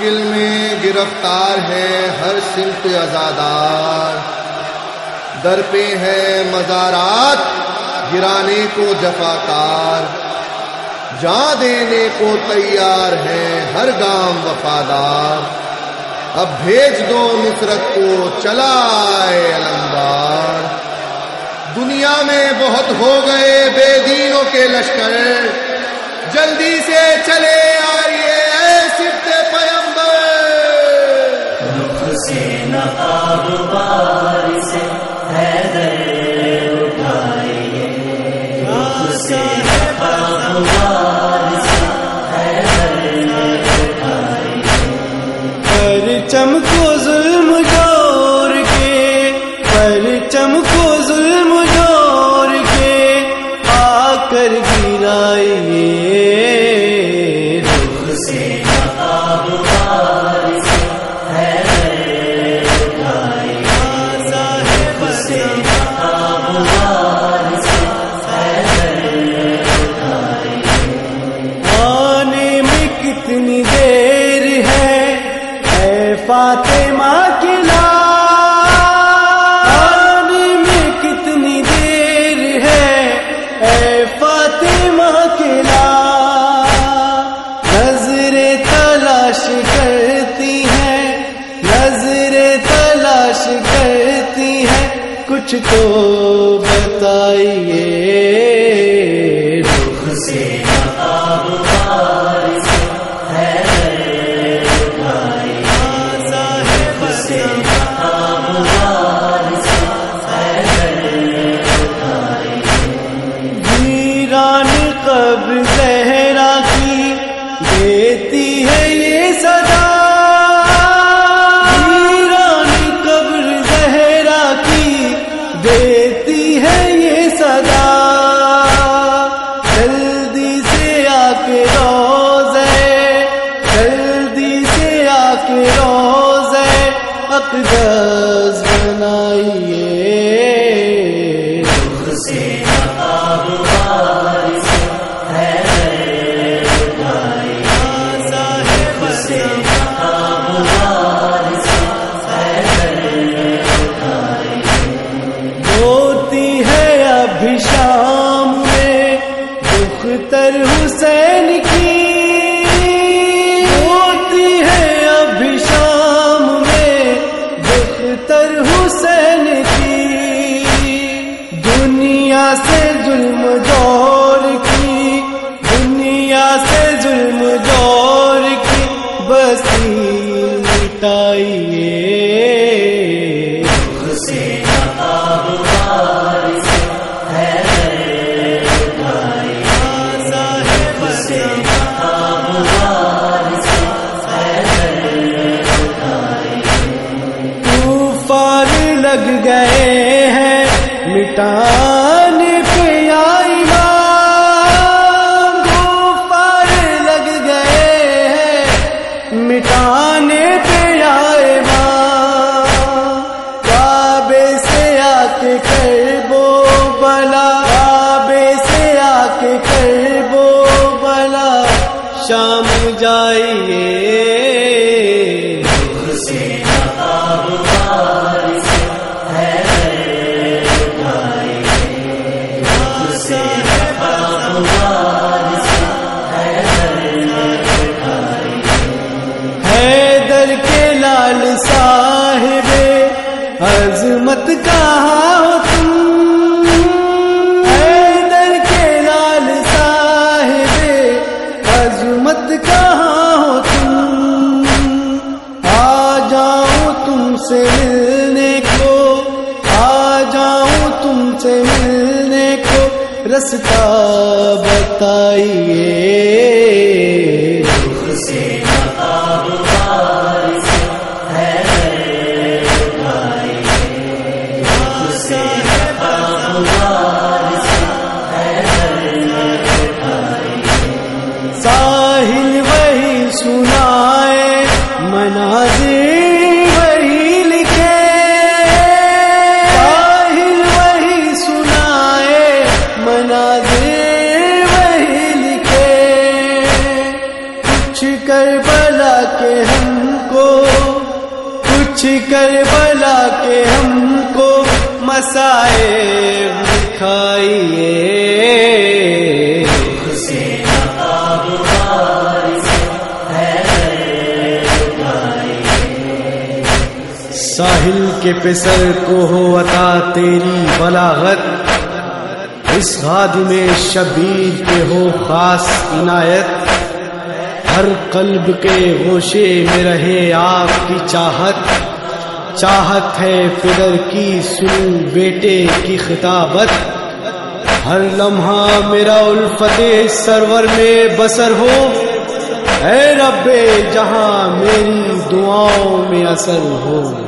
مشکل میں گرفتار ہے ہر سمت ازادار در پہ ہے مزارات گرانے کو جفاکار۔ جان دینے کو تیار ہے ہر گام وفادار۔ اب بھیج دو نصرت کو چلائے علمدار دنیا میں بہت ہو گئے بے دینوں کے لشکر۔ جلدی سے چلے پرچم کو ظلم جوڑ کے آ کر گرائیے رخ سے آنے میں کتنی دیر ہے؟ اے فاطمہ کی لاش کچھ تو بتائیے۔ ہوتی ہے ابھی شام میں دختر حسین کی۔ ہوتی ہے ابھی شام میں دختر حسین کی۔ دنیا سے ظلم جوڑ اٹھائیے طوفان لگ گئے ہیں مٹانے حیدر کے لال صاحب عظمت کہاں ہو تم حیدر کے لال صاحب عظمت کہاں ہو تم آ جاؤں تم سے ملنے کو، آ جاؤں تم سے ملنے کو، رستہ بتائیے۔ مناظر وہی لکھے۔ وہی مناظر وہی لکھے۔ کچھ کر بلا کے ہم کو کچھ کر بلا کے ہم کو مسائے دکھائیے۔ ساحل کے پسر کو ہو عطا تیری بلاغت۔ اس غاد میں شبیر کے ہو خاص عنایت۔ ہر قلب کے گوشے میں رہے آپ کی چاہت۔ چاہت ہے فدر کی سن بیٹے کی خطابت۔ ہر لمحہ میرا الفت سرور میں بسر ہو۔ اے رب جہاں میری دعاؤں میں اثر ہو۔